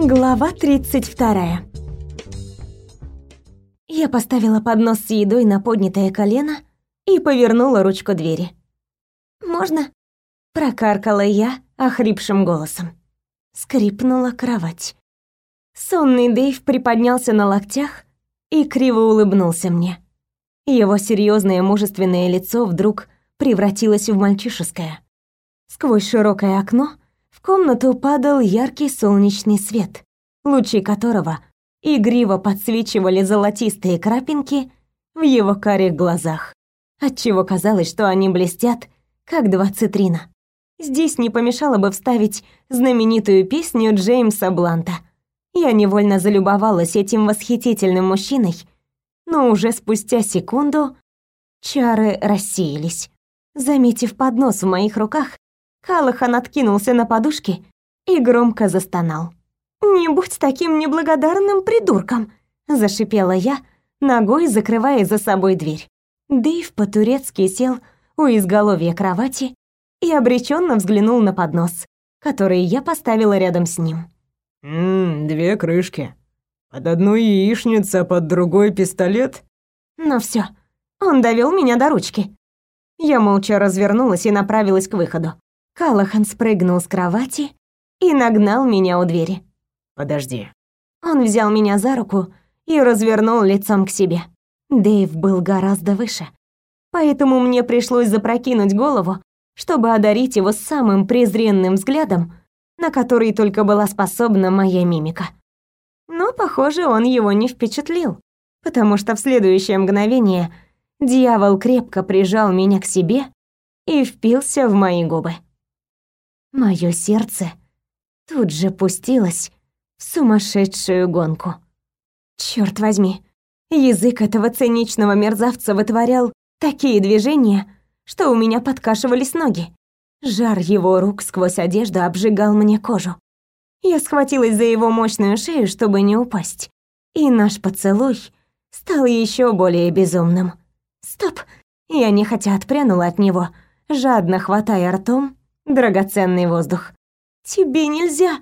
Глава 32. Я поставила поднос с едой на поднятое колено и повернула ручку двери. «Можно?» — прокаркала я охрипшим голосом. Скрипнула кровать. Сонный Дэйв приподнялся на локтях и криво улыбнулся мне. Его серьезное мужественное лицо вдруг превратилось в мальчишеское. Сквозь широкое окно в комнату падал яркий солнечный свет, лучи которого игриво подсвечивали золотистые крапинки в его карих глазах, отчего казалось, что они блестят, как два цитрина. Здесь не помешало бы вставить знаменитую песню Джеймса Бланта. Я невольно залюбовалась этим восхитительным мужчиной, но уже спустя секунду чары рассеялись. Заметив поднос в моих руках, Калахан откинулся на подушки и громко застонал. «Не будь таким неблагодарным придурком!» – зашипела я, ногой закрывая за собой дверь. Дэйв по-турецки сел у изголовья кровати и обреченно взглянул на поднос, который я поставила рядом с ним. «Ммм, две крышки. Под одну яичница, под другой пистолет?» Ну все, он довел меня до ручки. Я молча развернулась и направилась к выходу. Калахан спрыгнул с кровати и нагнал меня у двери. «Подожди». Он взял меня за руку и развернул лицом к себе. Дэйв был гораздо выше, поэтому мне пришлось запрокинуть голову, чтобы одарить его самым презренным взглядом, на который только была способна моя мимика. Но, похоже, он его не впечатлил, потому что в следующее мгновение дьявол крепко прижал меня к себе и впился в мои губы. Моё сердце тут же пустилось в сумасшедшую гонку. Чёрт возьми, язык этого циничного мерзавца вытворял такие движения, что у меня подкашивались ноги. Жар его рук сквозь одежду обжигал мне кожу. Я схватилась за его мощную шею, чтобы не упасть. И наш поцелуй стал ещё более безумным. Стоп! Я нехотя отпрянула от него, жадно хватая ртом драгоценный воздух. «Тебе нельзя!»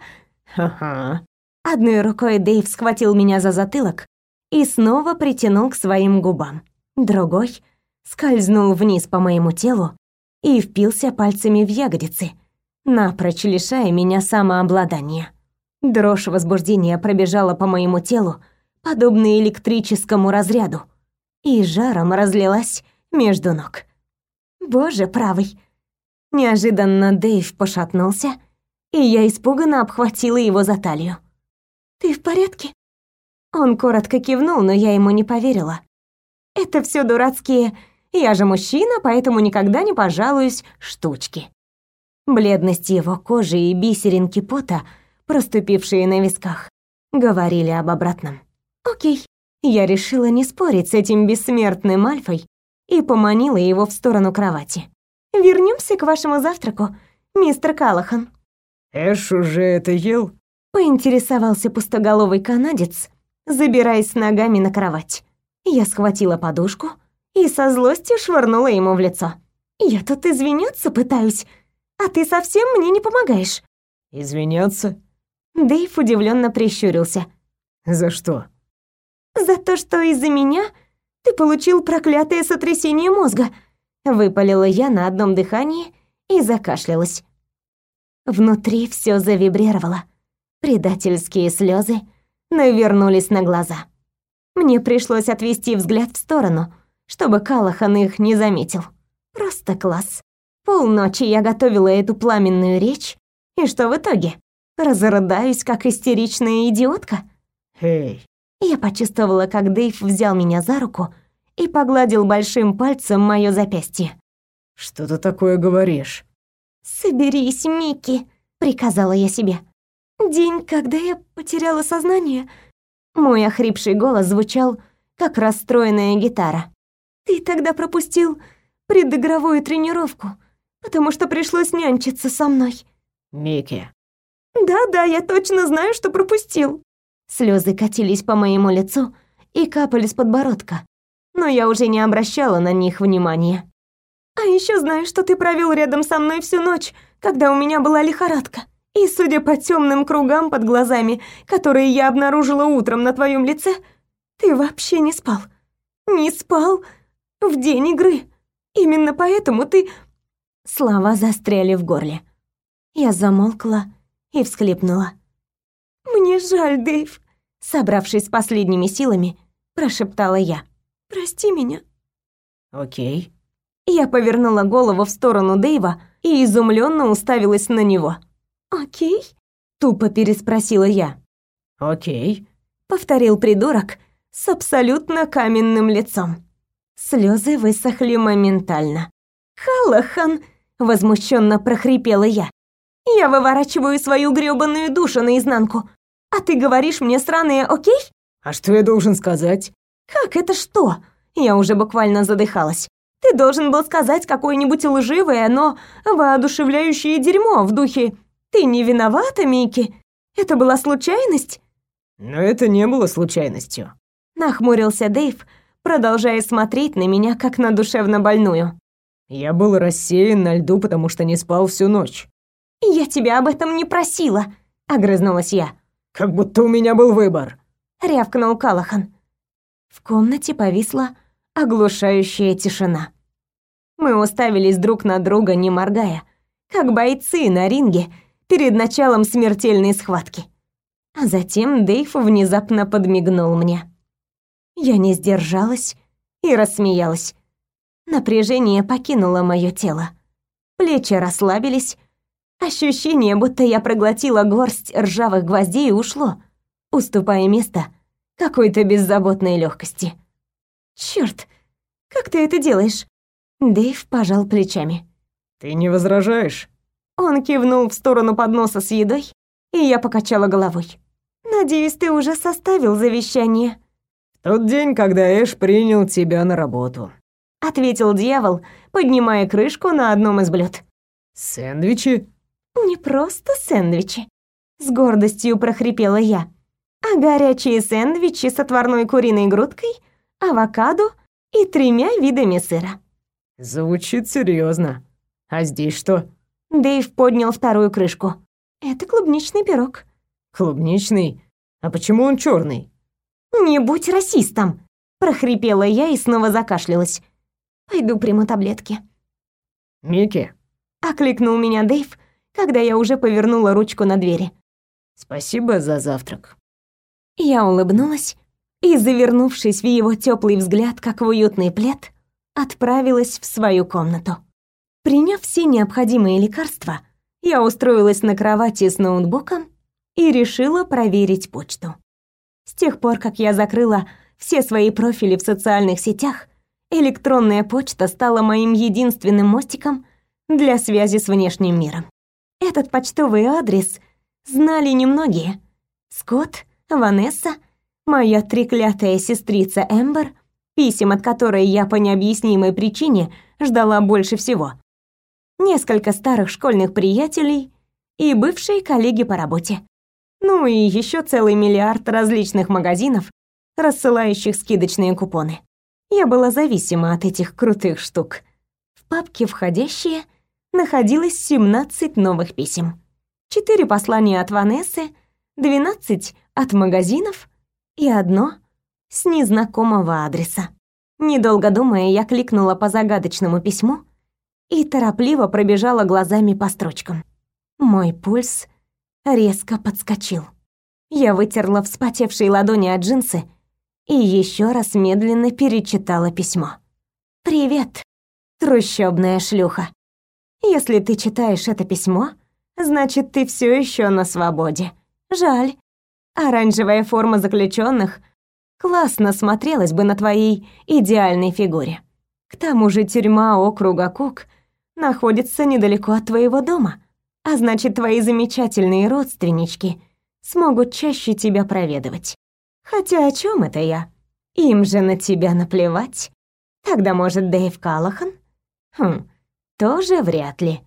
«Ха-ха». Одной рукой Дэйв схватил меня за затылок и снова притянул к своим губам. Другой скользнул вниз по моему телу и впился пальцами в ягодицы, напрочь лишая меня самообладания. Дрожь возбуждения пробежала по моему телу, подобно электрическому разряду, и жаром разлилась между ног. Боже правый, Неожиданно Дэйв пошатнулся, и я испуганно обхватила его за талию. «Ты в порядке?» Он коротко кивнул, но я ему не поверила. «Это все дурацкие «я же мужчина, поэтому никогда не пожалуюсь» штучки. Бледность его кожи и бисеринки пота, проступившие на висках, говорили об обратном. «Окей». Я решила не спорить с этим бессмертным Альфой и поманила его в сторону кровати. Вернемся к вашему завтраку, мистер Калахан. Эш уже это ел? Поинтересовался пустоголовый канадец, забираясь с ногами на кровать. Я схватила подушку и со злостью швырнула ему в лицо. Я тут извиняться пытаюсь, а ты совсем мне не помогаешь. Извиняться? Дэйв удивленно прищурился. За что? За то, что из-за меня ты получил проклятое сотрясение мозга выпалила я на одном дыхании и закашлялась. Внутри все завибрировало. Предательские слезы навернулись на глаза. Мне пришлось отвести взгляд в сторону, чтобы Калахан их не заметил. Просто класс. Полночи я готовила эту пламенную речь, и что в итоге? Разрыдаюсь, как истеричная идиотка. Эй. Я почувствовала, как Дэйв взял меня за руку и погладил большим пальцем моё запястье. «Что ты такое говоришь?» «Соберись, Микки», — приказала я себе. «День, когда я потеряла сознание...» Мой охрипший голос звучал, как расстроенная гитара. «Ты тогда пропустил предыгровую тренировку, потому что пришлось нянчиться со мной». «Микки». «Да-да, я точно знаю, что пропустил». Слезы катились по моему лицу и капали с подбородка, но я уже не обращала на них внимания. А еще знаю, что ты провел рядом со мной всю ночь, когда у меня была лихорадка. И судя по темным кругам под глазами, которые я обнаружила утром на твоем лице, ты вообще не спал. Не спал в день игры. Именно поэтому ты...» Слова застряли в горле. Я замолкла и всхлипнула. «Мне жаль, Дэйв», — собравшись последними силами, прошептала я. «Прости меня». «Окей». Я повернула голову в сторону Дэйва и изумленно уставилась на него. «Окей?» — тупо переспросила я. «Окей», — повторил придурок с абсолютно каменным лицом. Слезы высохли моментально. «Халахан!» — возмущенно прохрипела я. «Я выворачиваю свою грёбаную душу наизнанку. А ты говоришь мне сраные окей?» «А что я должен сказать?» «Как это что?» Я уже буквально задыхалась. «Ты должен был сказать какое-нибудь лживое, но воодушевляющее дерьмо в духе «Ты не виновата, Микки? Это была случайность?» «Но это не было случайностью», — нахмурился Дэйв, продолжая смотреть на меня, как на душевно больную. «Я был рассеян на льду, потому что не спал всю ночь». «Я тебя об этом не просила», — огрызнулась я. «Как будто у меня был выбор», — рявкнул Калахан. В комнате повисла оглушающая тишина. Мы уставились друг на друга, не моргая, как бойцы на ринге перед началом смертельной схватки. А затем Дейв внезапно подмигнул мне. Я не сдержалась и рассмеялась. Напряжение покинуло мое тело. Плечи расслабились. Ощущение, будто я проглотила горсть ржавых гвоздей ушло, уступая место какой-то беззаботной легкости. Черт, как ты это делаешь? Дэйв пожал плечами. Ты не возражаешь? Он кивнул в сторону подноса с едой, и я покачала головой. Надеюсь, ты уже составил завещание тот день, когда Эш принял тебя на работу», — ответил дьявол, поднимая крышку на одном из блюд. «Сэндвичи?» «Не просто сэндвичи», — с гордостью прохрипела я, «а горячие сэндвичи с отварной куриной грудкой, авокадо и тремя видами сыра». «Звучит серьезно. А здесь что?» Дэйв поднял вторую крышку. «Это клубничный пирог». «Клубничный? А почему он черный? «Не будь расистом!» – прохрипела я и снова закашлялась. «Пойду приму таблетки». «Микки!» – окликнул меня Дэйв, когда я уже повернула ручку на двери. «Спасибо за завтрак». Я улыбнулась и, завернувшись в его теплый взгляд, как в уютный плед, отправилась в свою комнату. Приняв все необходимые лекарства, я устроилась на кровати с ноутбуком и решила проверить почту. С тех пор, как я закрыла все свои профили в социальных сетях, электронная почта стала моим единственным мостиком для связи с внешним миром. Этот почтовый адрес знали немногие. Скотт, Ванесса, моя треклятая сестрица Эмбер, писем от которой я по необъяснимой причине ждала больше всего. Несколько старых школьных приятелей и бывшие коллеги по работе. Ну и еще целый миллиард различных магазинов, рассылающих скидочные купоны. Я была зависима от этих крутых штук. В папке «Входящие» находилось 17 новых писем. Четыре послания от Ванессы, 12 от магазинов и одно с незнакомого адреса. Недолго думая, я кликнула по загадочному письму и торопливо пробежала глазами по строчкам. Мой пульс резко подскочил. Я вытерла вспотевшие ладони от джинсы и еще раз медленно перечитала письмо. «Привет, трущобная шлюха. Если ты читаешь это письмо, значит, ты все еще на свободе. Жаль. Оранжевая форма заключенных классно смотрелась бы на твоей идеальной фигуре. К тому же тюрьма округа Кук находится недалеко от твоего дома а значит, твои замечательные родственнички смогут чаще тебя проведывать. Хотя о чем это я? Им же на тебя наплевать. Тогда, может, Дэйв Калахан? Хм, тоже вряд ли.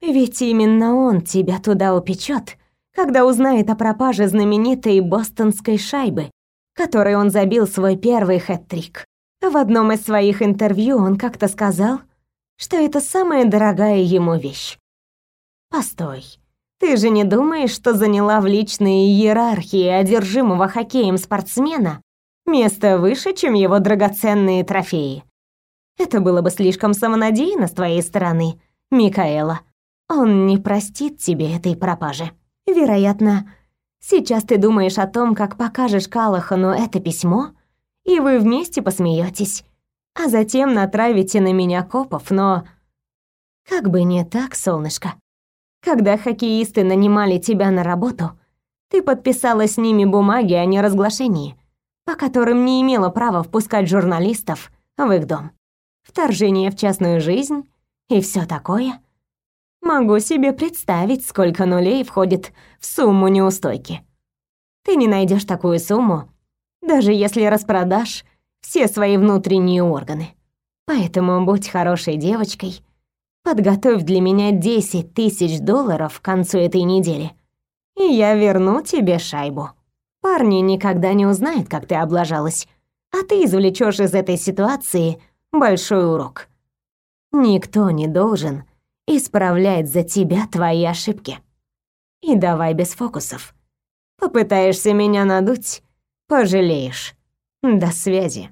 Ведь именно он тебя туда упечет, когда узнает о пропаже знаменитой бостонской шайбы, которой он забил свой первый хэт-трик. В одном из своих интервью он как-то сказал, что это самая дорогая ему вещь. Постой. Ты же не думаешь, что заняла в личной иерархии одержимого хоккеем спортсмена место выше, чем его драгоценные трофеи? Это было бы слишком самонадеянно с твоей стороны, Микаэла. Он не простит тебе этой пропажи. Вероятно, сейчас ты думаешь о том, как покажешь Калахану это письмо, и вы вместе посмеетесь, а затем натравите на меня копов, но... Как бы не так, солнышко. Когда хоккеисты нанимали тебя на работу, ты подписала с ними бумаги о неразглашении, по которым не имела права впускать журналистов в их дом. Вторжение в частную жизнь и все такое. Могу себе представить, сколько нулей входит в сумму неустойки. Ты не найдешь такую сумму, даже если распродашь все свои внутренние органы. Поэтому будь хорошей девочкой Подготовь для меня 10 тысяч долларов к концу этой недели, и я верну тебе шайбу. Парни никогда не узнают, как ты облажалась, а ты извлечешь из этой ситуации большой урок. Никто не должен исправлять за тебя твои ошибки. И давай без фокусов. Попытаешься меня надуть, пожалеешь. До связи.